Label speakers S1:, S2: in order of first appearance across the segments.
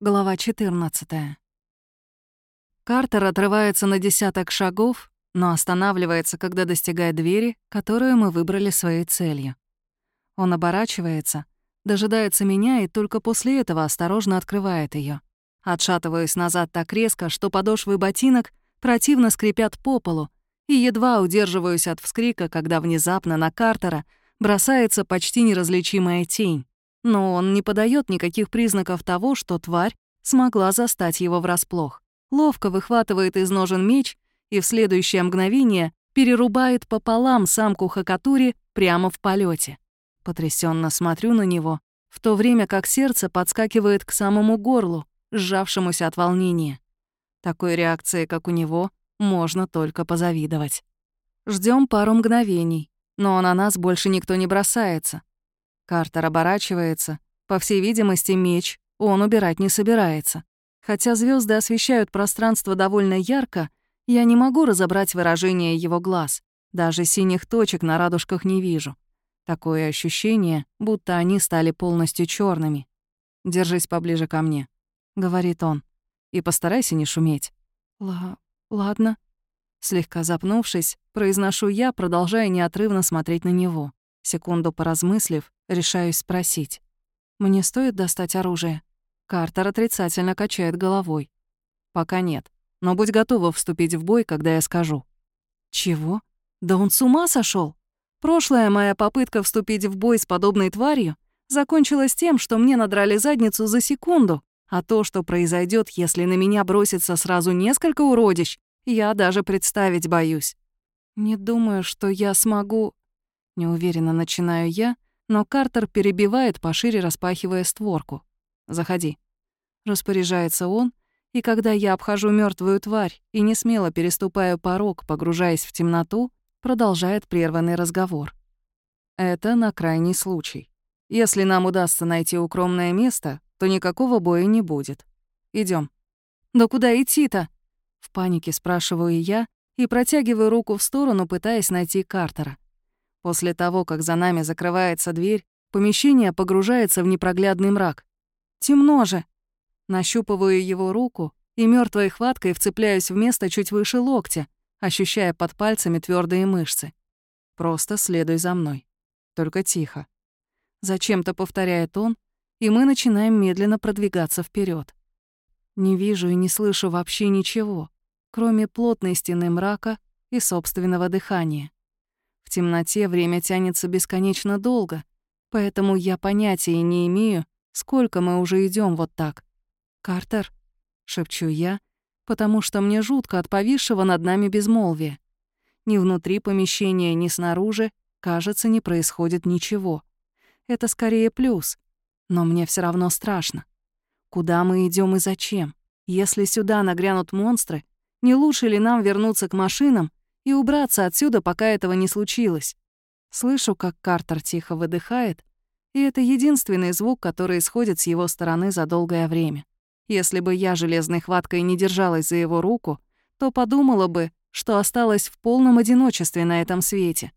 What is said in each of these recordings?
S1: Глава 14. Картер отрывается на десяток шагов, но останавливается, когда достигает двери, которую мы выбрали своей целью. Он оборачивается, дожидается меня и только после этого осторожно открывает ее. Отшатываюсь назад так резко, что подошвы ботинок противно скрипят по полу, и едва удерживаюсь от вскрика, когда внезапно на Картера бросается почти неразличимая тень но он не подает никаких признаков того, что тварь смогла застать его врасплох. Ловко выхватывает из ножен меч и в следующее мгновение перерубает пополам самку Хакатури прямо в полете. Потрясенно смотрю на него, в то время как сердце подскакивает к самому горлу, сжавшемуся от волнения. Такой реакции, как у него, можно только позавидовать. Ждем пару мгновений, но на нас больше никто не бросается. Картер оборачивается. По всей видимости, меч он убирать не собирается. Хотя звезды освещают пространство довольно ярко, я не могу разобрать выражение его глаз. Даже синих точек на радужках не вижу. Такое ощущение, будто они стали полностью черными. «Держись поближе ко мне», — говорит он. «И постарайся не шуметь». «Ла... ладно». Слегка запнувшись, произношу я, продолжая неотрывно смотреть на него. Секунду поразмыслив, решаюсь спросить. «Мне стоит достать оружие?» Картер отрицательно качает головой. «Пока нет. Но будь готова вступить в бой, когда я скажу». «Чего? Да он с ума сошел? Прошлая моя попытка вступить в бой с подобной тварью закончилась тем, что мне надрали задницу за секунду, а то, что произойдет, если на меня бросится сразу несколько уродищ, я даже представить боюсь. Не думаю, что я смогу... Неуверенно начинаю я, но Картер перебивает, пошире распахивая створку. «Заходи». Распоряжается он, и когда я обхожу мертвую тварь и не смело переступаю порог, погружаясь в темноту, продолжает прерванный разговор. Это на крайний случай. Если нам удастся найти укромное место, то никакого боя не будет. Идем. «Да куда идти-то?» В панике спрашиваю я и протягиваю руку в сторону, пытаясь найти Картера. После того, как за нами закрывается дверь, помещение погружается в непроглядный мрак. Темно же. Нащупываю его руку и мертвой хваткой вцепляюсь в место чуть выше локтя, ощущая под пальцами твердые мышцы. Просто следуй за мной. Только тихо. Зачем-то повторяет он, и мы начинаем медленно продвигаться вперед. Не вижу и не слышу вообще ничего, кроме плотной стены мрака и собственного дыхания. В темноте время тянется бесконечно долго, поэтому я понятия не имею, сколько мы уже идем вот так. «Картер», — шепчу я, потому что мне жутко от повисшего над нами безмолвия. Ни внутри помещения, ни снаружи, кажется, не происходит ничего. Это скорее плюс, но мне все равно страшно. Куда мы идем и зачем? Если сюда нагрянут монстры, не лучше ли нам вернуться к машинам и убраться отсюда, пока этого не случилось. Слышу, как Картер тихо выдыхает, и это единственный звук, который исходит с его стороны за долгое время. Если бы я железной хваткой не держалась за его руку, то подумала бы, что осталась в полном одиночестве на этом свете.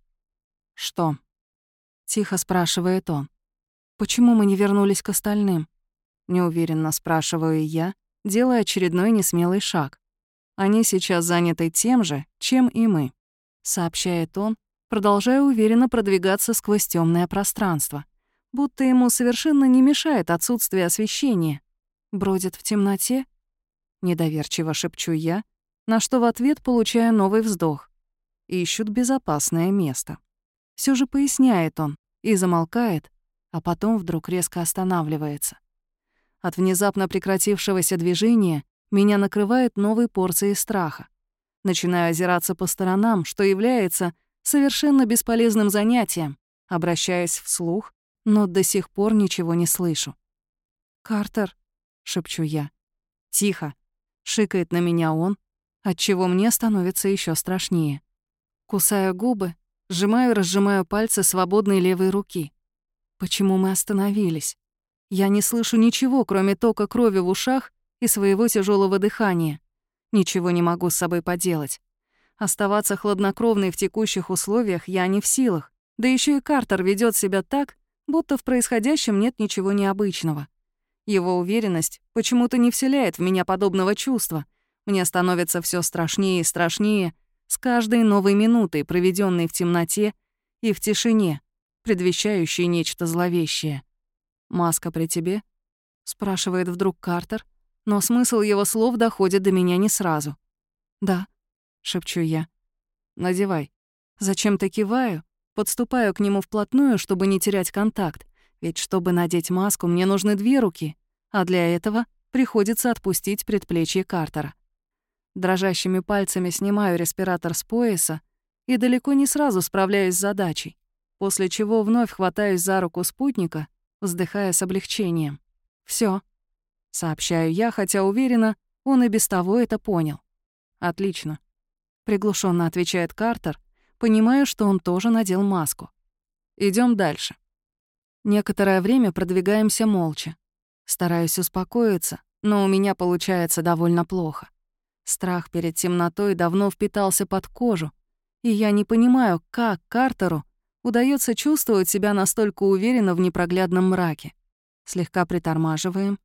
S1: «Что?» — тихо спрашивает он. «Почему мы не вернулись к остальным?» Неуверенно спрашиваю я, делая очередной несмелый шаг. Они сейчас заняты тем же, чем и мы», — сообщает он, продолжая уверенно продвигаться сквозь темное пространство, будто ему совершенно не мешает отсутствие освещения. Бродит в темноте? Недоверчиво шепчу я, на что в ответ получаю новый вздох. Ищут безопасное место. Все же поясняет он и замолкает, а потом вдруг резко останавливается. От внезапно прекратившегося движения меня накрывает новой порцией страха. Начинаю озираться по сторонам, что является совершенно бесполезным занятием, обращаясь вслух, но до сих пор ничего не слышу. «Картер», — шепчу я. «Тихо», — шикает на меня он, отчего мне становится еще страшнее. Кусаю губы, сжимаю и разжимаю пальцы свободной левой руки. Почему мы остановились? Я не слышу ничего, кроме тока крови в ушах и своего тяжелого дыхания. Ничего не могу с собой поделать. Оставаться хладнокровной в текущих условиях я не в силах. Да еще и Картер ведет себя так, будто в происходящем нет ничего необычного. Его уверенность почему-то не вселяет в меня подобного чувства. Мне становится все страшнее и страшнее с каждой новой минутой, проведенной в темноте и в тишине, предвещающей нечто зловещее. «Маска при тебе?» — спрашивает вдруг Картер, но смысл его слов доходит до меня не сразу. «Да», — шепчу я. «Надевай». Зачем-то киваю, подступаю к нему вплотную, чтобы не терять контакт, ведь чтобы надеть маску, мне нужны две руки, а для этого приходится отпустить предплечье Картера. Дрожащими пальцами снимаю респиратор с пояса и далеко не сразу справляюсь с задачей, после чего вновь хватаюсь за руку спутника, вздыхая с облегчением. Все, сообщаю я, хотя уверена, он и без того это понял. Отлично. Приглушенно отвечает Картер, понимая, что он тоже надел маску. Идем дальше. Некоторое время продвигаемся молча. Стараюсь успокоиться, но у меня получается довольно плохо. Страх перед темнотой давно впитался под кожу, и я не понимаю, как Картеру удается чувствовать себя настолько уверенно в непроглядном мраке. Слегка притормаживаем,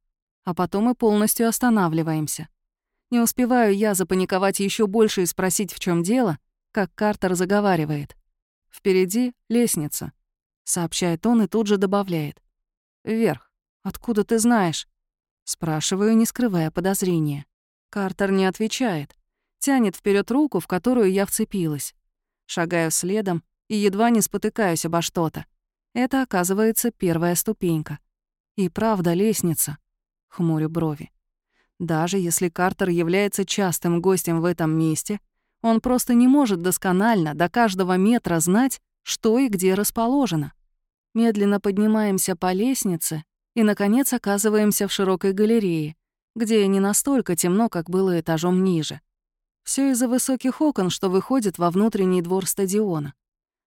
S1: а потом и полностью останавливаемся. Не успеваю я запаниковать еще больше и спросить, в чем дело, как Картер заговаривает. «Впереди лестница», — сообщает он и тут же добавляет. «Вверх. Откуда ты знаешь?» Спрашиваю, не скрывая подозрения. Картер не отвечает. Тянет вперед руку, в которую я вцепилась. Шагаю следом и едва не спотыкаюсь обо что-то. Это, оказывается, первая ступенька. И правда лестница. Хмурю брови. Даже если Картер является частым гостем в этом месте, он просто не может досконально до каждого метра знать, что и где расположено. Медленно поднимаемся по лестнице и, наконец, оказываемся в широкой галерее, где не настолько темно, как было этажом ниже. Все из-за высоких окон, что выходит во внутренний двор стадиона.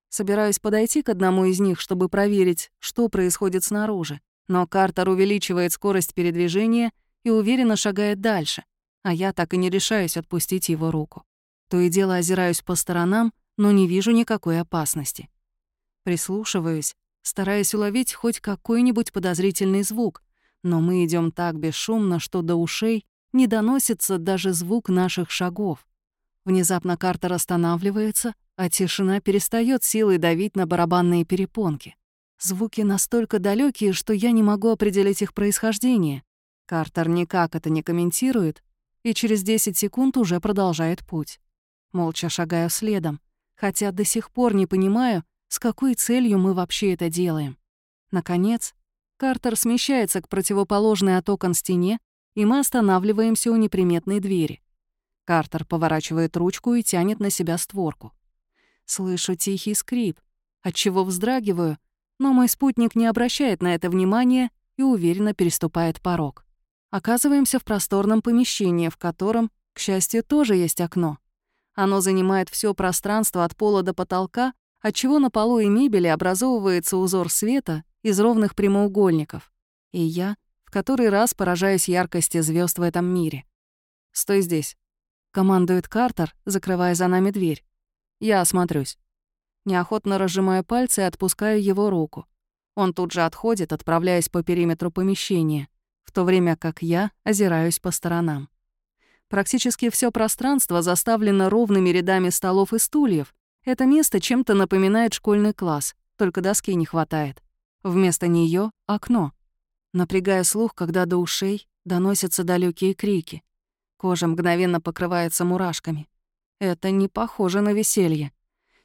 S1: Собираюсь подойти к одному из них, чтобы проверить, что происходит снаружи. Но Картер увеличивает скорость передвижения и уверенно шагает дальше, а я так и не решаюсь отпустить его руку. То и дело озираюсь по сторонам, но не вижу никакой опасности. Прислушиваюсь, стараясь уловить хоть какой-нибудь подозрительный звук, но мы идем так бесшумно, что до ушей не доносится даже звук наших шагов. Внезапно Картер останавливается, а тишина перестает силой давить на барабанные перепонки. Звуки настолько далекие, что я не могу определить их происхождение, Картер никак это не комментирует и через 10 секунд уже продолжает путь. Молча шагаю следом, хотя до сих пор не понимаю, с какой целью мы вообще это делаем. Наконец, Картер смещается к противоположной от окон стене, и мы останавливаемся у неприметной двери. Картер поворачивает ручку и тянет на себя створку. Слышу тихий скрип, отчего вздрагиваю, но мой спутник не обращает на это внимания и уверенно переступает порог. Оказываемся в просторном помещении, в котором, к счастью, тоже есть окно. Оно занимает все пространство от пола до потолка, отчего на полу и мебели образовывается узор света из ровных прямоугольников. И я в который раз поражаюсь яркости звезд в этом мире. «Стой здесь», — командует Картер, закрывая за нами дверь. «Я осмотрюсь». Неохотно разжимаю пальцы отпускаю его руку. Он тут же отходит, отправляясь по периметру помещения в то время как я озираюсь по сторонам. Практически все пространство заставлено ровными рядами столов и стульев. Это место чем-то напоминает школьный класс, только доски не хватает. Вместо нее окно. Напрягая слух, когда до ушей доносятся далекие крики. Кожа мгновенно покрывается мурашками. Это не похоже на веселье.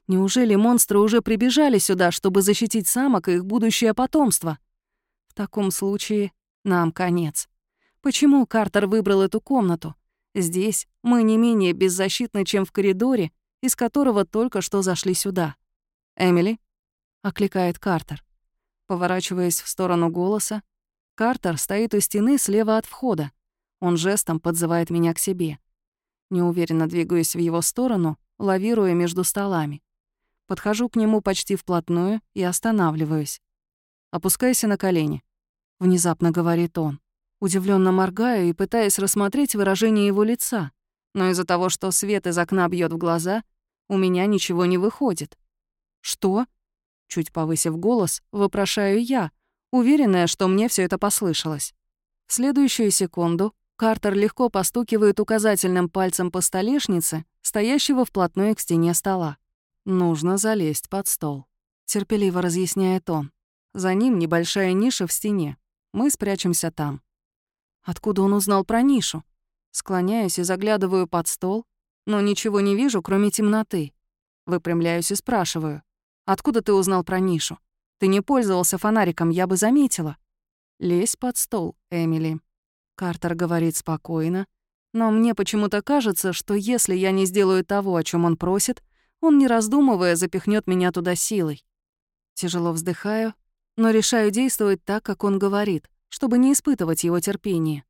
S1: Неужели монстры уже прибежали сюда, чтобы защитить самок и их будущее потомство? В таком случае нам конец. Почему Картер выбрал эту комнату? Здесь мы не менее беззащитны, чем в коридоре, из которого только что зашли сюда. «Эмили?» — окликает Картер. Поворачиваясь в сторону голоса, Картер стоит у стены слева от входа. Он жестом подзывает меня к себе. Неуверенно двигаюсь в его сторону, лавируя между столами. Подхожу к нему почти вплотную и останавливаюсь. «Опускайся на колени», — внезапно говорит он. Удивленно моргаю и пытаясь рассмотреть выражение его лица, но из-за того, что свет из окна бьет в глаза, у меня ничего не выходит. «Что?» Чуть повысив голос, вопрошаю я, уверенная, что мне все это послышалось. В следующую секунду Картер легко постукивает указательным пальцем по столешнице, стоящего вплотную к стене стола. «Нужно залезть под стол», — терпеливо разъясняет он. «За ним небольшая ниша в стене. Мы спрячемся там». Откуда он узнал про нишу? Склоняюсь и заглядываю под стол, но ничего не вижу, кроме темноты. Выпрямляюсь и спрашиваю. «Откуда ты узнал про нишу? Ты не пользовался фонариком, я бы заметила». «Лезь под стол, Эмили». Картер говорит спокойно, но мне почему-то кажется, что если я не сделаю того, о чем он просит, он, не раздумывая, запихнет меня туда силой. Тяжело вздыхаю, но решаю действовать так, как он говорит, чтобы не испытывать его терпение.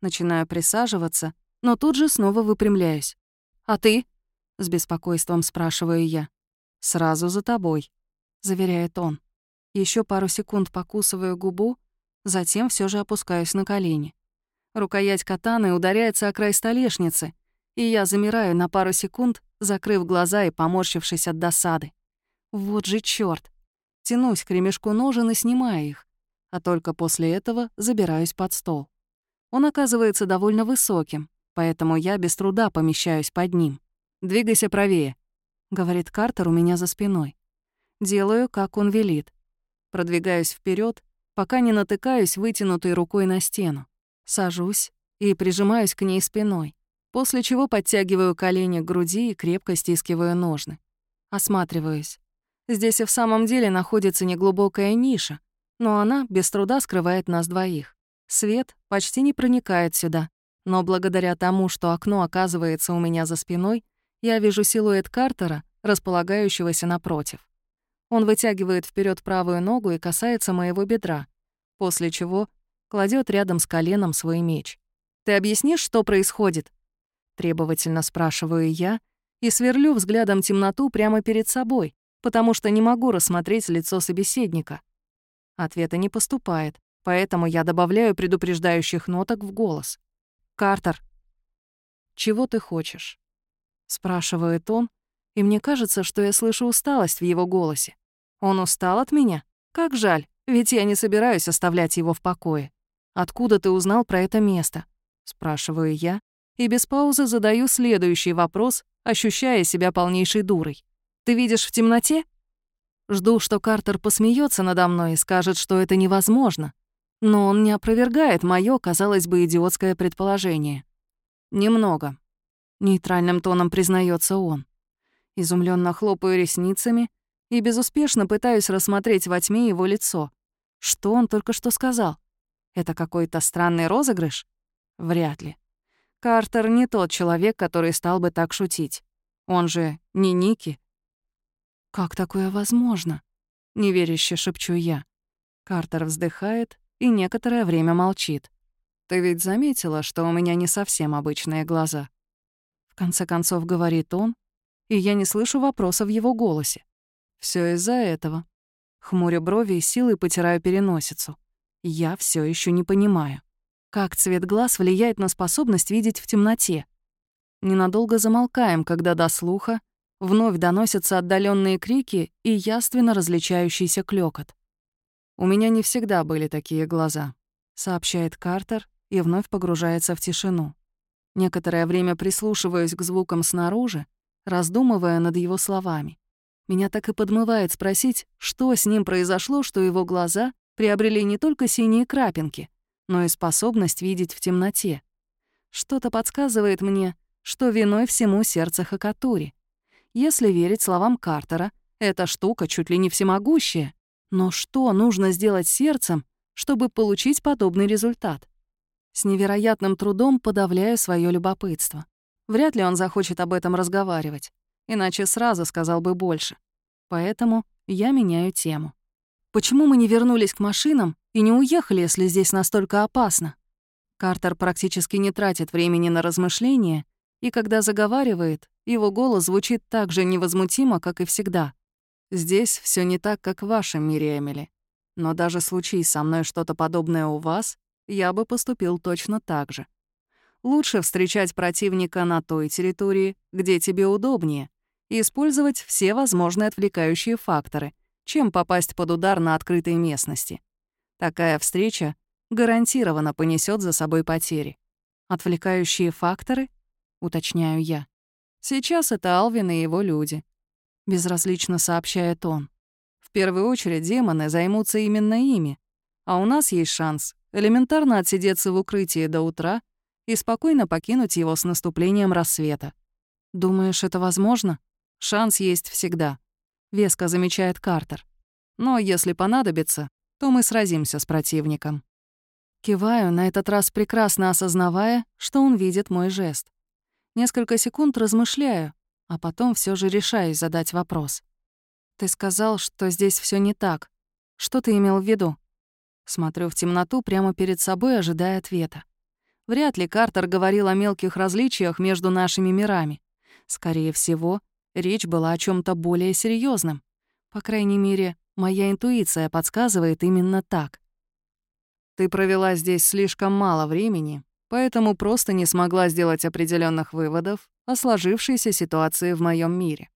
S1: Начинаю присаживаться, но тут же снова выпрямляюсь. «А ты?» — с беспокойством спрашиваю я. «Сразу за тобой», — заверяет он. Еще пару секунд покусываю губу, затем все же опускаюсь на колени. Рукоять катаны ударяется о край столешницы, и я замираю на пару секунд, закрыв глаза и поморщившись от досады. Вот же чёрт! Тянусь к ремешку ножен и снимаю их, а только после этого забираюсь под стол. Он оказывается довольно высоким, поэтому я без труда помещаюсь под ним. «Двигайся правее», — говорит Картер у меня за спиной. Делаю, как он велит. Продвигаюсь вперед, пока не натыкаюсь вытянутой рукой на стену. Сажусь и прижимаюсь к ней спиной, после чего подтягиваю колени к груди и крепко стискиваю ножны. Осматриваюсь. Здесь и в самом деле находится неглубокая ниша, но она без труда скрывает нас двоих. Свет почти не проникает сюда, но благодаря тому, что окно оказывается у меня за спиной, я вижу силуэт Картера, располагающегося напротив. Он вытягивает вперед правую ногу и касается моего бедра, после чего кладет рядом с коленом свой меч. «Ты объяснишь, что происходит?» Требовательно спрашиваю я и сверлю взглядом темноту прямо перед собой, потому что не могу рассмотреть лицо собеседника. Ответа не поступает, поэтому я добавляю предупреждающих ноток в голос. «Картер, чего ты хочешь?» Спрашивает он, и мне кажется, что я слышу усталость в его голосе. Он устал от меня? Как жаль, ведь я не собираюсь оставлять его в покое. «Откуда ты узнал про это место?» — спрашиваю я, и без паузы задаю следующий вопрос, ощущая себя полнейшей дурой. «Ты видишь в темноте?» Жду, что Картер посмеется надо мной и скажет, что это невозможно. Но он не опровергает моё, казалось бы, идиотское предположение. «Немного», — нейтральным тоном признается он. Изумленно хлопаю ресницами и безуспешно пытаюсь рассмотреть во тьме его лицо. Что он только что сказал? Это какой-то странный розыгрыш? Вряд ли. Картер не тот человек, который стал бы так шутить. Он же не Ники. «Как такое возможно?» — неверяще шепчу я. Картер вздыхает и некоторое время молчит. «Ты ведь заметила, что у меня не совсем обычные глаза?» В конце концов говорит он, и я не слышу вопроса в его голосе. Все из-за этого. Хмуря брови и силой потираю переносицу. Я все еще не понимаю, как цвет глаз влияет на способность видеть в темноте. Ненадолго замолкаем, когда до слуха вновь доносятся отдаленные крики и яственно различающийся клёкот. «У меня не всегда были такие глаза», — сообщает Картер и вновь погружается в тишину. Некоторое время прислушиваюсь к звукам снаружи, раздумывая над его словами. Меня так и подмывает спросить, что с ним произошло, что его глаза приобрели не только синие крапинки, но и способность видеть в темноте. Что-то подсказывает мне, что виной всему сердце Хакатури. Если верить словам Картера, эта штука чуть ли не всемогущая. Но что нужно сделать сердцем, чтобы получить подобный результат? С невероятным трудом подавляю свое любопытство. Вряд ли он захочет об этом разговаривать, иначе сразу сказал бы больше. Поэтому я меняю тему. Почему мы не вернулись к машинам и не уехали, если здесь настолько опасно? Картер практически не тратит времени на размышления, и когда заговаривает, его голос звучит так же невозмутимо, как и всегда. «Здесь все не так, как в вашем мире, Эмили. Но даже случись со мной что-то подобное у вас, я бы поступил точно так же. Лучше встречать противника на той территории, где тебе удобнее, и использовать все возможные отвлекающие факторы — чем попасть под удар на открытой местности. Такая встреча гарантированно понесет за собой потери. Отвлекающие факторы? Уточняю я. Сейчас это Алвин и его люди. Безразлично сообщает он. В первую очередь демоны займутся именно ими. А у нас есть шанс элементарно отсидеться в укрытии до утра и спокойно покинуть его с наступлением рассвета. Думаешь, это возможно? Шанс есть всегда. Веско замечает Картер. Но если понадобится, то мы сразимся с противником. Киваю, на этот раз прекрасно осознавая, что он видит мой жест. Несколько секунд размышляю, а потом все же решаюсь задать вопрос. «Ты сказал, что здесь все не так. Что ты имел в виду?» Смотрю в темноту прямо перед собой, ожидая ответа. Вряд ли Картер говорил о мелких различиях между нашими мирами. Скорее всего, речь была о чем то более серьезном. По крайней мере, моя интуиция подсказывает именно так. Ты провела здесь слишком мало времени, поэтому просто не смогла сделать определенных выводов о сложившейся ситуации в моем мире.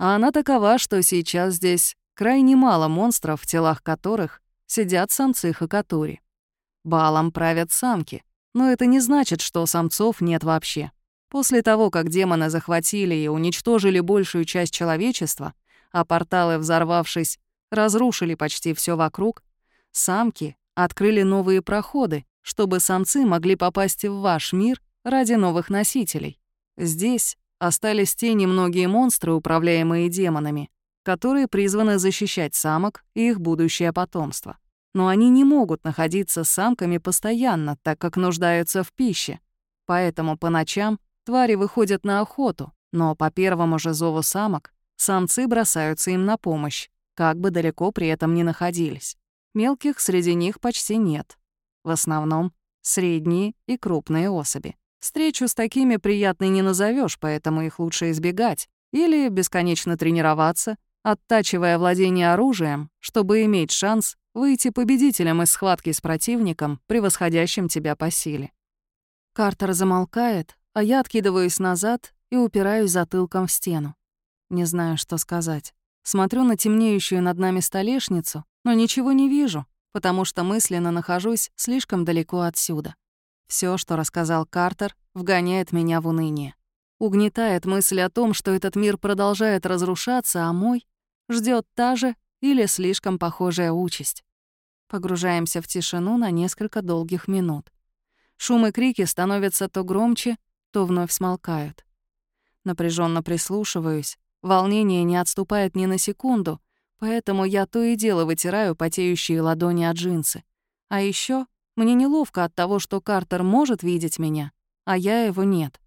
S1: А она такова, что сейчас здесь крайне мало монстров, в телах которых сидят самцы хакатури. Балом правят самки, но это не значит, что самцов нет вообще. После того, как демоны захватили и уничтожили большую часть человечества, а порталы, взорвавшись, разрушили почти все вокруг, самки открыли новые проходы, чтобы самцы могли попасть в ваш мир ради новых носителей. Здесь остались те немногие монстры, управляемые демонами, которые призваны защищать самок и их будущее потомство. Но они не могут находиться с самками постоянно, так как нуждаются в пище. Поэтому по ночам твари выходят на охоту, но по первому же зову самок самцы бросаются им на помощь, как бы далеко при этом ни находились. Мелких среди них почти нет. В основном средние и крупные особи. Встречу с такими приятной не назовешь, поэтому их лучше избегать. Или бесконечно тренироваться, оттачивая владение оружием, чтобы иметь шанс выйти победителем из схватки с противником, превосходящим тебя по силе. Картер замолкает, а я откидываюсь назад и упираюсь затылком в стену. Не знаю, что сказать. Смотрю на темнеющую над нами столешницу, но ничего не вижу, потому что мысленно нахожусь слишком далеко отсюда. Все, что рассказал Картер, вгоняет меня в уныние. Угнетает мысль о том, что этот мир продолжает разрушаться, а мой ждет та же или слишком похожая участь. Погружаемся в тишину на несколько долгих минут. Шум и крики становятся то громче, то вновь смолкают. Напряженно прислушиваюсь, Волнение не отступает ни на секунду, поэтому я то и дело вытираю потеющие ладони от джинсы. А еще мне неловко от того, что Картер может видеть меня, а я его нет.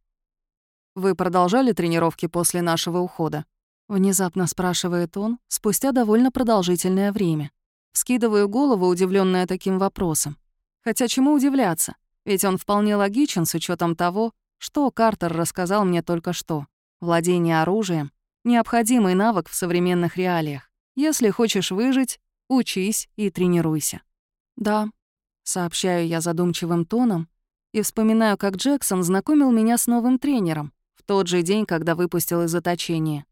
S1: «Вы продолжали тренировки после нашего ухода?» Внезапно спрашивает он, спустя довольно продолжительное время. Скидываю голову, удивленная таким вопросом. Хотя чему удивляться? Ведь он вполне логичен с учетом того, что Картер рассказал мне только что. Владение оружием Необходимый навык в современных реалиях. Если хочешь выжить, учись и тренируйся. Да, сообщаю я задумчивым тоном и вспоминаю, как Джексон знакомил меня с новым тренером в тот же день, когда выпустил из заточения.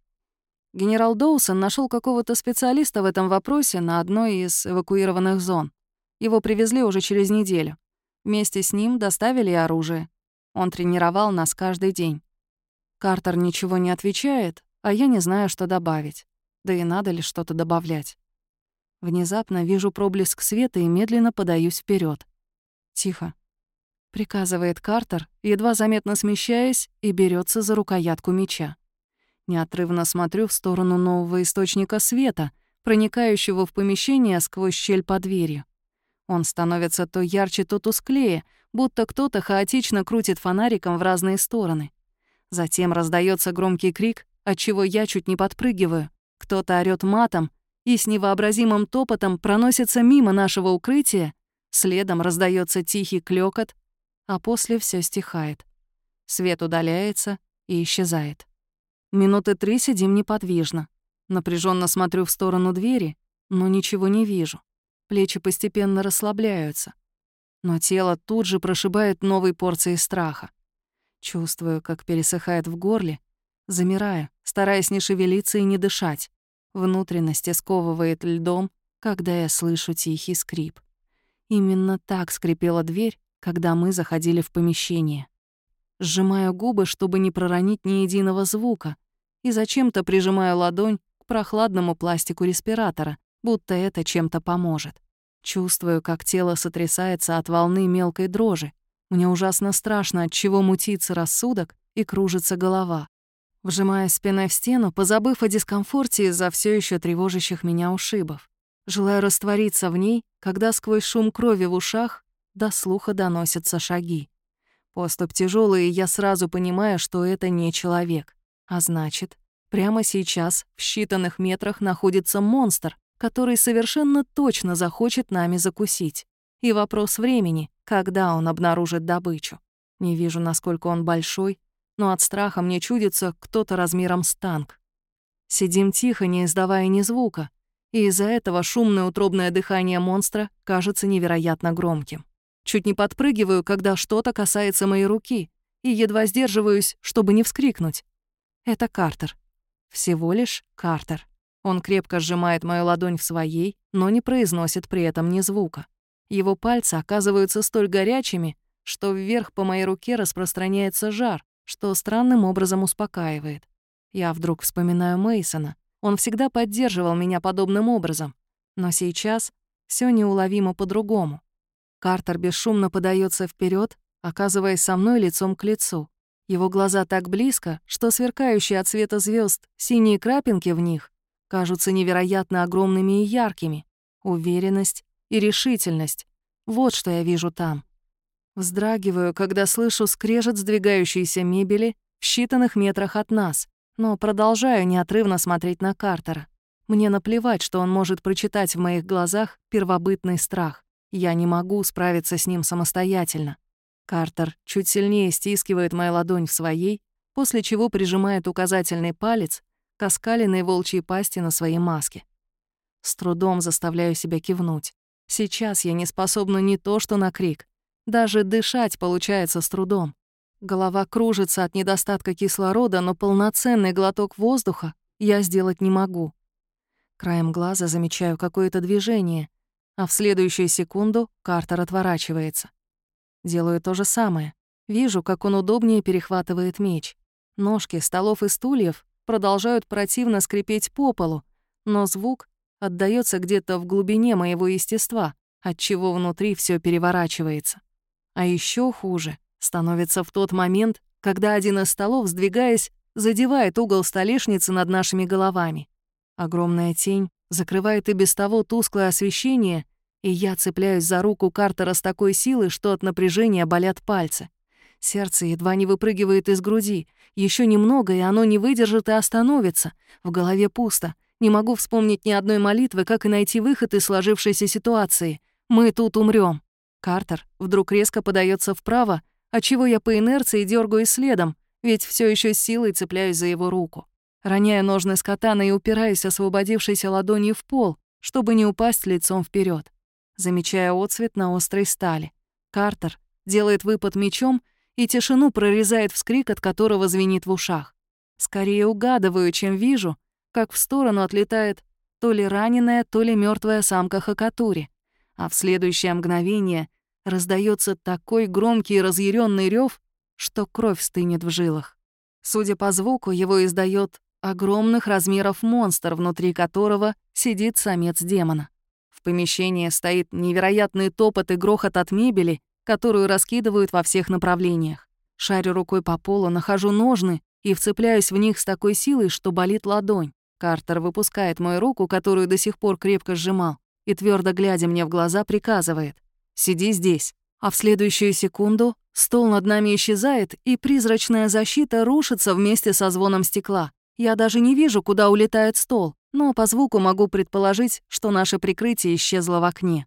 S1: Генерал Доусон нашел какого-то специалиста в этом вопросе на одной из эвакуированных зон. Его привезли уже через неделю. Вместе с ним доставили оружие. Он тренировал нас каждый день. Картер ничего не отвечает, а я не знаю, что добавить. Да и надо ли что-то добавлять. Внезапно вижу проблеск света и медленно подаюсь вперед. «Тихо», — приказывает Картер, едва заметно смещаясь, и берется за рукоятку меча. Неотрывно смотрю в сторону нового источника света, проникающего в помещение сквозь щель под дверью. Он становится то ярче, то тусклее, будто кто-то хаотично крутит фонариком в разные стороны. Затем раздается громкий крик, отчего я чуть не подпрыгиваю. Кто-то орёт матом и с невообразимым топотом проносится мимо нашего укрытия, следом раздается тихий клёкот, а после все стихает. Свет удаляется и исчезает. Минуты три сидим неподвижно. Напряженно смотрю в сторону двери, но ничего не вижу. Плечи постепенно расслабляются. Но тело тут же прошибает новой порцией страха. Чувствую, как пересыхает в горле, замирая, стараясь не шевелиться и не дышать. Внутренности сковывает льдом, когда я слышу тихий скрип. Именно так скрипела дверь, когда мы заходили в помещение. Сжимаю губы, чтобы не проронить ни единого звука, и зачем-то прижимаю ладонь к прохладному пластику респиратора, будто это чем-то поможет. Чувствую, как тело сотрясается от волны мелкой дрожи. Мне ужасно страшно, от чего мутится рассудок и кружится голова. Вжимая спиной в стену, позабыв о дискомфорте из-за все еще тревожащих меня ушибов. Желаю раствориться в ней, когда сквозь шум крови в ушах до слуха доносятся шаги. Поступ тяжелый, и я сразу понимаю, что это не человек. А значит, прямо сейчас в считанных метрах находится монстр, который совершенно точно захочет нами закусить. И вопрос времени, когда он обнаружит добычу. Не вижу, насколько он большой, но от страха мне чудится кто-то размером с танк. Сидим тихо, не издавая ни звука, и из-за этого шумное утробное дыхание монстра кажется невероятно громким. Чуть не подпрыгиваю, когда что-то касается моей руки, и едва сдерживаюсь, чтобы не вскрикнуть. Это Картер. Всего лишь Картер. Он крепко сжимает мою ладонь в своей, но не произносит при этом ни звука. Его пальцы оказываются столь горячими, что вверх по моей руке распространяется жар, что странным образом успокаивает. Я вдруг вспоминаю Мейсона, он всегда поддерживал меня подобным образом. Но сейчас все неуловимо по-другому. Картер бесшумно подается вперед, оказываясь со мной лицом к лицу. Его глаза так близко, что сверкающие от света звезд синие крапинки в них кажутся невероятно огромными и яркими. Уверенность и решительность — вот что я вижу там. Вздрагиваю, когда слышу скрежет сдвигающейся мебели в считанных метрах от нас но продолжаю неотрывно смотреть на Картера. Мне наплевать, что он может прочитать в моих глазах первобытный страх. Я не могу справиться с ним самостоятельно. Картер чуть сильнее стискивает мою ладонь в своей, после чего прижимает указательный палец к оскаленной волчьей пасти на своей маске. С трудом заставляю себя кивнуть. Сейчас я не способна не то что на крик. Даже дышать получается с трудом. Голова кружится от недостатка кислорода, но полноценный глоток воздуха я сделать не могу. Краем глаза замечаю какое-то движение, а в следующую секунду Картер отворачивается. Делаю то же самое. Вижу, как он удобнее перехватывает меч. Ножки столов и стульев продолжают противно скрипеть по полу, но звук отдаётся где-то в глубине моего естества, отчего внутри всё переворачивается. А ещё хуже — становится в тот момент, когда один из столов, сдвигаясь, задевает угол столешницы над нашими головами. Огромная тень закрывает и без того тусклое освещение, и я цепляюсь за руку Картера с такой силой, что от напряжения болят пальцы. Сердце едва не выпрыгивает из груди. Еще немного, и оно не выдержит и остановится. В голове пусто. Не могу вспомнить ни одной молитвы, как и найти выход из сложившейся ситуации. Мы тут умрем. Картер вдруг резко подается вправо, отчего я по инерции дергаюсь следом, ведь все еще силой цепляюсь за его руку. Роняя ножны с катана и упираюсь освободившейся ладонью в пол, чтобы не упасть лицом вперед. Замечая отсвет на острой стали. Картер делает выпад мечом, и тишину прорезает вскрик, от которого звенит в ушах. Скорее угадываю, чем вижу, как в сторону отлетает то ли раненая, то ли мертвая самка Хакатури, а в следующее мгновение раздается такой громкий разъяренный рев, что кровь стынет в жилах. Судя по звуку, его издает огромных размеров монстр, внутри которого сидит самец демона. В помещении стоит невероятный топот и грохот от мебели, которую раскидывают во всех направлениях. Шарю рукой по полу, нахожу ножны и вцепляюсь в них с такой силой, что болит ладонь. Картер выпускает мою руку, которую до сих пор крепко сжимал, и твердо глядя мне в глаза, приказывает. Сиди здесь». А в следующую секунду стол над нами исчезает, и призрачная защита рушится вместе со звоном стекла. Я даже не вижу, куда улетает стол, но по звуку могу предположить, что наше прикрытие исчезло в окне.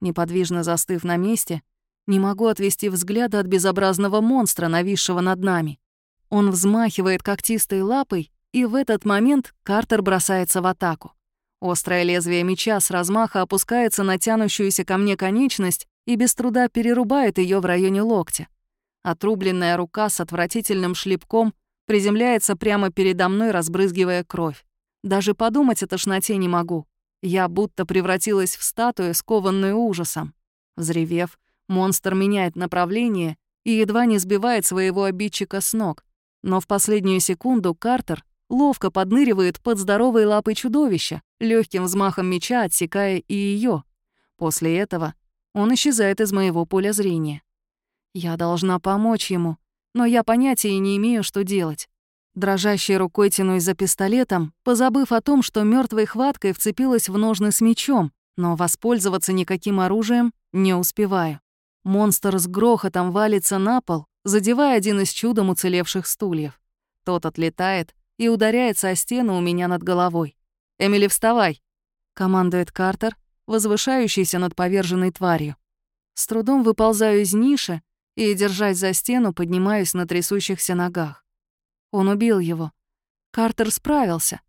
S1: Неподвижно застыв на месте, не могу отвести взгляда от безобразного монстра, нависшего над нами. Он взмахивает когтистой лапой, и в этот момент Картер бросается в атаку. Острое лезвие меча с размаха опускается на тянущуюся ко мне конечность, и без труда перерубает ее в районе локтя. Отрубленная рука с отвратительным шлепком приземляется прямо передо мной, разбрызгивая кровь. Даже подумать о тошноте не могу. Я будто превратилась в статую, скованную ужасом. Взревев, монстр меняет направление и едва не сбивает своего обидчика с ног. Но в последнюю секунду Картер ловко подныривает под здоровые лапы чудовища, легким взмахом меча отсекая и ее. После этого он исчезает из моего поля зрения. Я должна помочь ему, но я понятия не имею, что делать. Дрожащей рукой тянусь за пистолетом, позабыв о том, что мертвой хваткой вцепилась в ножны с мечом, но воспользоваться никаким оружием не успеваю. Монстр с грохотом валится на пол, задевая один из чудом уцелевших стульев. Тот отлетает и ударяется о стену у меня над головой. «Эмили, вставай!» — командует Картер, возвышающийся над поверженной тварью. С трудом выползаю из ниши и, держась за стену, поднимаюсь на трясущихся ногах. Он убил его. Картер справился.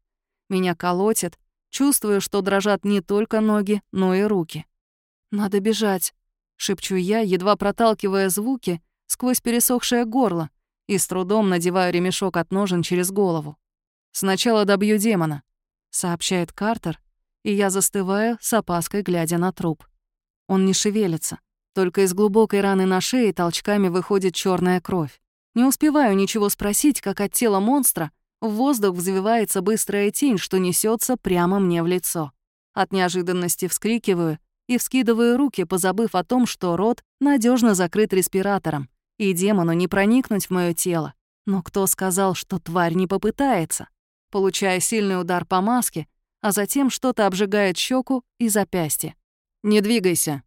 S1: Меня колотит, чувствую, что дрожат не только ноги, но и руки. «Надо бежать», — шепчу я, едва проталкивая звуки сквозь пересохшее горло и с трудом надеваю ремешок от ножен через голову. «Сначала добью демона», — сообщает Картер, и я застываю с опаской, глядя на труп. Он не шевелится, только из глубокой раны на шее толчками выходит черная кровь. Не успеваю ничего спросить, как от тела монстра в воздух взвивается быстрая тень, что несется прямо мне в лицо. От неожиданности вскрикиваю и вскидываю руки, позабыв о том, что рот надежно закрыт респиратором, и демону не проникнуть в мое тело. Но кто сказал, что тварь не попытается? Получая сильный удар по маске, а затем что-то обжигает щеку и запястье. «Не двигайся!»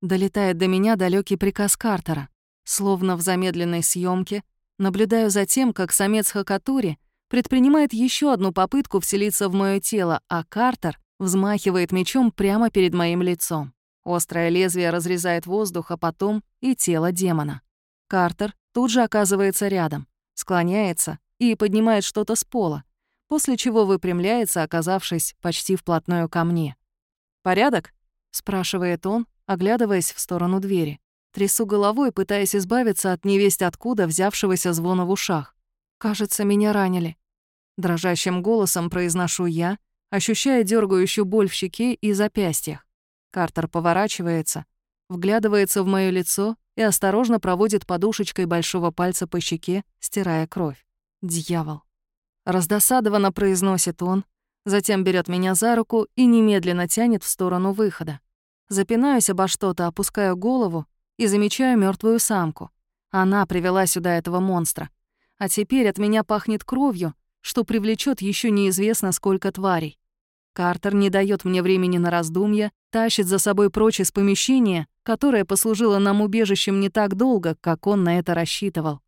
S1: Долетает до меня далекий приказ Картера. Словно в замедленной съемке Наблюдаю за тем, как самец Хакатури предпринимает еще одну попытку вселиться в мое тело, а Картер взмахивает мечом прямо перед моим лицом. Острое лезвие разрезает воздух, а потом и тело демона. Картер тут же оказывается рядом, склоняется и поднимает что-то с пола, после чего выпрямляется, оказавшись почти вплотную ко мне. «Порядок?» — спрашивает он, оглядываясь в сторону двери. Трясу головой, пытаясь избавиться от невесть откуда взявшегося звона в ушах. «Кажется, меня ранили». Дрожащим голосом произношу я, ощущая дергающую боль в щеке и запястьях. Картер поворачивается, вглядывается в моё лицо и осторожно проводит подушечкой большого пальца по щеке, стирая кровь. «Дьявол». Раздосадованно произносит он, затем берет меня за руку и немедленно тянет в сторону выхода. Запинаюсь обо что-то, опускаю голову и замечаю мертвую самку. Она привела сюда этого монстра. А теперь от меня пахнет кровью, что привлечет еще неизвестно сколько тварей. Картер не дает мне времени на раздумья, тащит за собой прочь из помещения, которое послужило нам убежищем не так долго, как он на это рассчитывал.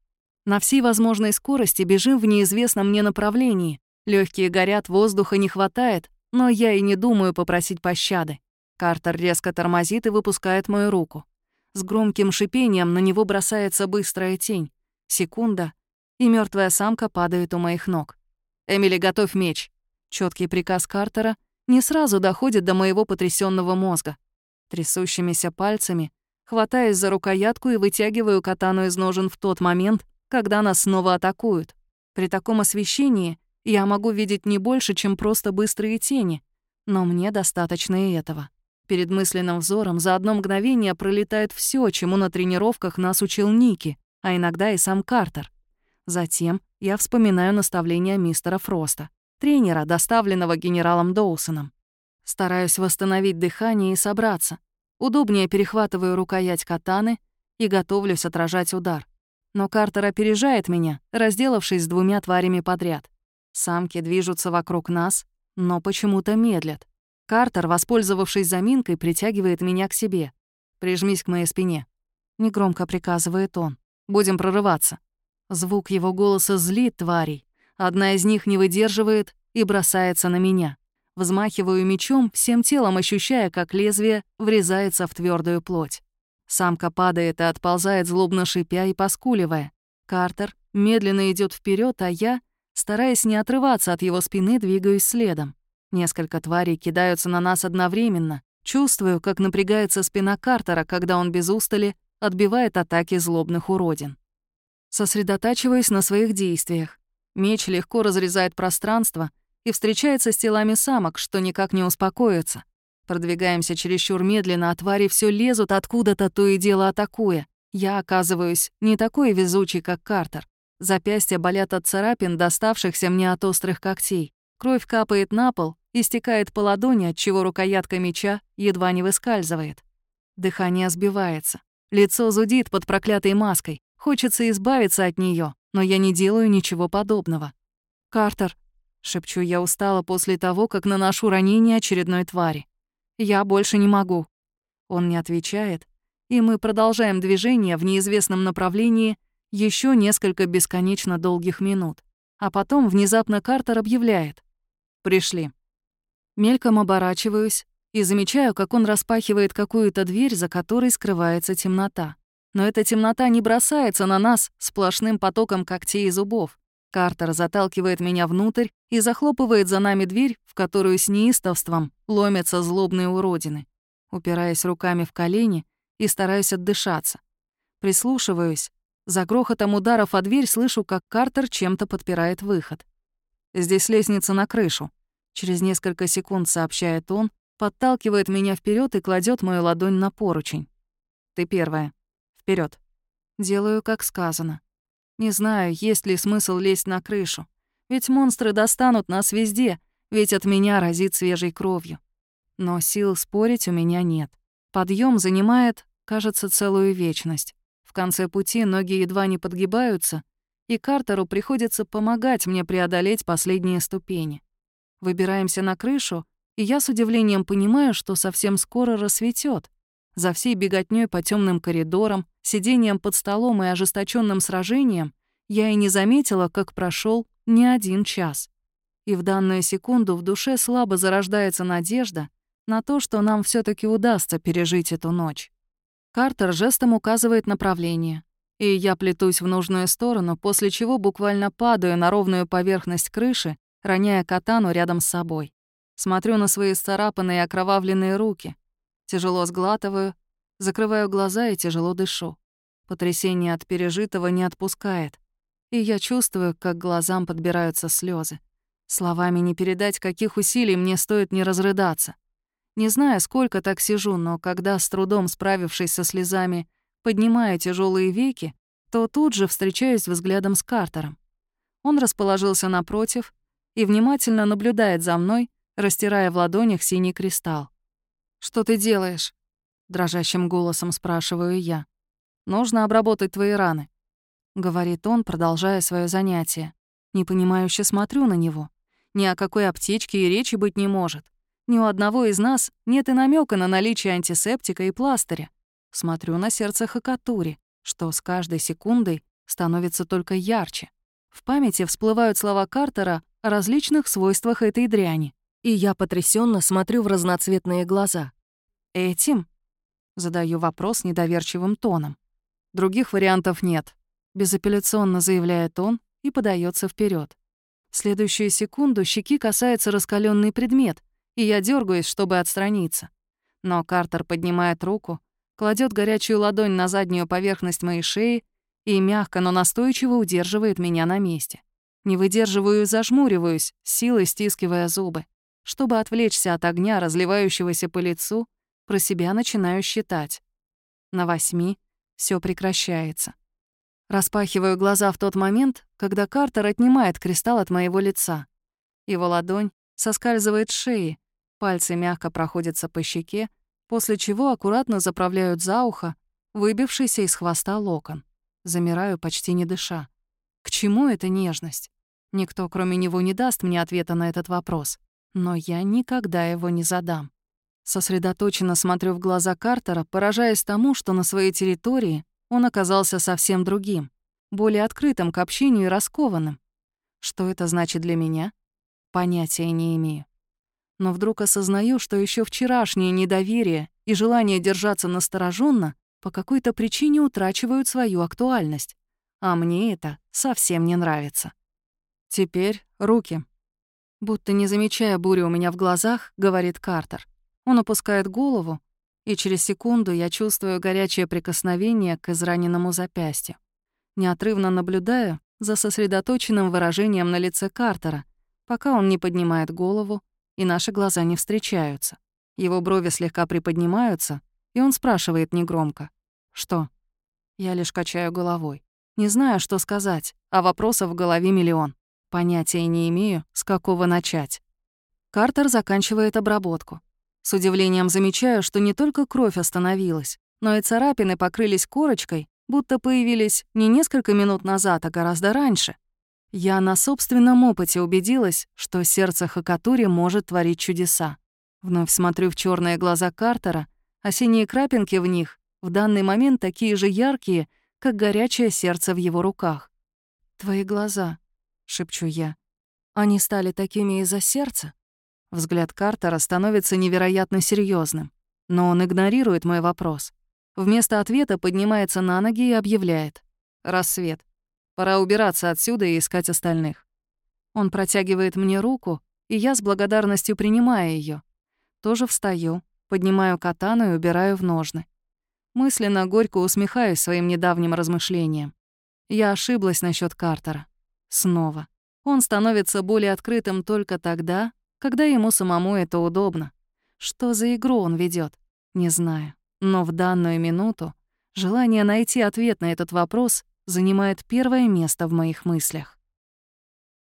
S1: На всей возможной скорости бежим в неизвестном мне направлении. Легкие горят, воздуха не хватает, но я и не думаю попросить пощады. Картер резко тормозит и выпускает мою руку. С громким шипением на него бросается быстрая тень. Секунда, и мертвая самка падает у моих ног. «Эмили, готовь меч!» Четкий приказ Картера не сразу доходит до моего потрясенного мозга. Трясущимися пальцами хватаюсь за рукоятку и вытягиваю катану из ножен в тот момент, когда нас снова атакуют. При таком освещении я могу видеть не больше, чем просто быстрые тени, но мне достаточно и этого. Перед мысленным взором за одно мгновение пролетает все, чему на тренировках нас учил Ники, а иногда и сам Картер. Затем я вспоминаю наставления мистера Фроста, тренера, доставленного генералом Доусоном. Стараюсь восстановить дыхание и собраться. Удобнее перехватываю рукоять катаны и готовлюсь отражать удар. Но Картер опережает меня, разделавшись с двумя тварями подряд. Самки движутся вокруг нас, но почему-то медлят. Картер, воспользовавшись заминкой, притягивает меня к себе. «Прижмись к моей спине», — негромко приказывает он. «Будем прорываться». Звук его голоса злит тварей. Одна из них не выдерживает и бросается на меня. Взмахиваю мечом, всем телом ощущая, как лезвие врезается в твердую плоть. Самка падает и отползает, злобно шипя и поскуливая. Картер медленно идет вперед, а я, стараясь не отрываться от его спины, двигаюсь следом. Несколько тварей кидаются на нас одновременно. Чувствую, как напрягается спина Картера, когда он без устали отбивает атаки злобных уродин. Сосредотачиваюсь на своих действиях. Меч легко разрезает пространство и встречается с телами самок, что никак не успокоится. Продвигаемся чересчур медленно, а твари все лезут откуда-то, то и дело атакуя. Я оказываюсь не такой везучий, как Картер. Запястья болят от царапин, доставшихся мне от острых когтей. Кровь капает на пол и стекает по ладони, отчего рукоятка меча едва не выскальзывает. Дыхание сбивается. Лицо зудит под проклятой маской. Хочется избавиться от нее, но я не делаю ничего подобного. «Картер», — шепчу я устало после того, как наношу ранение очередной твари. «Я больше не могу». Он не отвечает, и мы продолжаем движение в неизвестном направлении еще несколько бесконечно долгих минут. А потом внезапно Картер объявляет. «Пришли». Мельком оборачиваюсь и замечаю, как он распахивает какую-то дверь, за которой скрывается темнота. Но эта темнота не бросается на нас сплошным потоком когтей и зубов. Картер заталкивает меня внутрь и захлопывает за нами дверь, в которую с неистовством ломятся злобные уродины. Упираясь руками в колени и стараюсь отдышаться. Прислушиваюсь. За грохотом ударов о дверь слышу, как Картер чем-то подпирает выход. «Здесь лестница на крышу», — через несколько секунд сообщает он, подталкивает меня вперед и кладет мою ладонь на поручень. «Ты первая. Вперед. Делаю, как сказано. Не знаю, есть ли смысл лезть на крышу. Ведь монстры достанут нас везде, ведь от меня разит свежей кровью. Но сил спорить у меня нет. Подъем занимает, кажется, целую вечность. В конце пути ноги едва не подгибаются, и Картеру приходится помогать мне преодолеть последние ступени. Выбираемся на крышу, и я с удивлением понимаю, что совсем скоро рассветет. За всей беготней по темным коридорам, сидением под столом и ожесточенным сражением я и не заметила, как прошел не один час. И в данную секунду в душе слабо зарождается надежда на то, что нам все таки удастся пережить эту ночь. Картер жестом указывает направление, и я плетусь в нужную сторону, после чего буквально падаю на ровную поверхность крыши, роняя катану рядом с собой. Смотрю на свои сцарапанные и окровавленные руки. Тяжело сглатываю, закрываю глаза и тяжело дышу. Потрясение от пережитого не отпускает. И я чувствую, как глазам подбираются слезы. Словами не передать, каких усилий мне стоит не разрыдаться. Не знаю, сколько так сижу, но когда, с трудом справившись со слезами, поднимаю тяжелые веки, то тут же встречаюсь взглядом с Картером. Он расположился напротив и внимательно наблюдает за мной, растирая в ладонях синий кристалл. «Что ты делаешь?» — дрожащим голосом спрашиваю я. «Нужно обработать твои раны», — говорит он, продолжая свое занятие. Непонимающе смотрю на него. Ни о какой аптечке и речи быть не может. Ни у одного из нас нет и намека на наличие антисептика и пластыря. Смотрю на сердце Хакатури, что с каждой секундой становится только ярче. В памяти всплывают слова Картера о различных свойствах этой дряни и я потрясенно смотрю в разноцветные глаза. «Этим?» — задаю вопрос недоверчивым тоном. «Других вариантов нет», — безапелляционно заявляет он и подается вперед. Следующую секунду щеки касается раскаленный предмет, и я дергаюсь, чтобы отстраниться. Но Картер поднимает руку, кладет горячую ладонь на заднюю поверхность моей шеи и мягко, но настойчиво удерживает меня на месте. Не выдерживаю и зажмуриваюсь, силой стискивая зубы. Чтобы отвлечься от огня, разливающегося по лицу, про себя начинаю считать. На восьми все прекращается. Распахиваю глаза в тот момент, когда Картер отнимает кристалл от моего лица. Его ладонь соскальзывает с шеи, пальцы мягко проходятся по щеке, после чего аккуратно заправляют за ухо выбившийся из хвоста локон. Замираю, почти не дыша. К чему эта нежность? Никто, кроме него, не даст мне ответа на этот вопрос но я никогда его не задам. Сосредоточенно смотрю в глаза Картера, поражаясь тому, что на своей территории он оказался совсем другим, более открытым к общению и раскованным. Что это значит для меня? Понятия не имею. Но вдруг осознаю, что еще вчерашнее недоверие и желание держаться настороженно по какой-то причине утрачивают свою актуальность. А мне это совсем не нравится. Теперь руки. Будто не замечая бури у меня в глазах, говорит Картер. Он опускает голову, и через секунду я чувствую горячее прикосновение к израненному запястью. Неотрывно наблюдаю за сосредоточенным выражением на лице Картера, пока он не поднимает голову, и наши глаза не встречаются. Его брови слегка приподнимаются, и он спрашивает негромко. «Что?» Я лишь качаю головой. Не знаю, что сказать, а вопросов в голове миллион. Понятия не имею, с какого начать. Картер заканчивает обработку. С удивлением замечаю, что не только кровь остановилась, но и царапины покрылись корочкой, будто появились не несколько минут назад, а гораздо раньше. Я на собственном опыте убедилась, что сердце Хакатури может творить чудеса. Вновь смотрю в черные глаза Картера, а синие крапинки в них в данный момент такие же яркие, как горячее сердце в его руках. «Твои глаза», — шепчу я. «Они стали такими из-за сердца?» Взгляд Картера становится невероятно серьезным, но он игнорирует мой вопрос. Вместо ответа поднимается на ноги и объявляет. «Рассвет. Пора убираться отсюда и искать остальных». Он протягивает мне руку, и я с благодарностью принимаю ее. Тоже встаю, поднимаю катану и убираю в ножны. Мысленно горько усмехаюсь своим недавним размышлениям. Я ошиблась насчет Картера. Снова. Он становится более открытым только тогда, когда ему самому это удобно. Что за игру он ведет, Не знаю. Но в данную минуту желание найти ответ на этот вопрос занимает первое место в моих мыслях.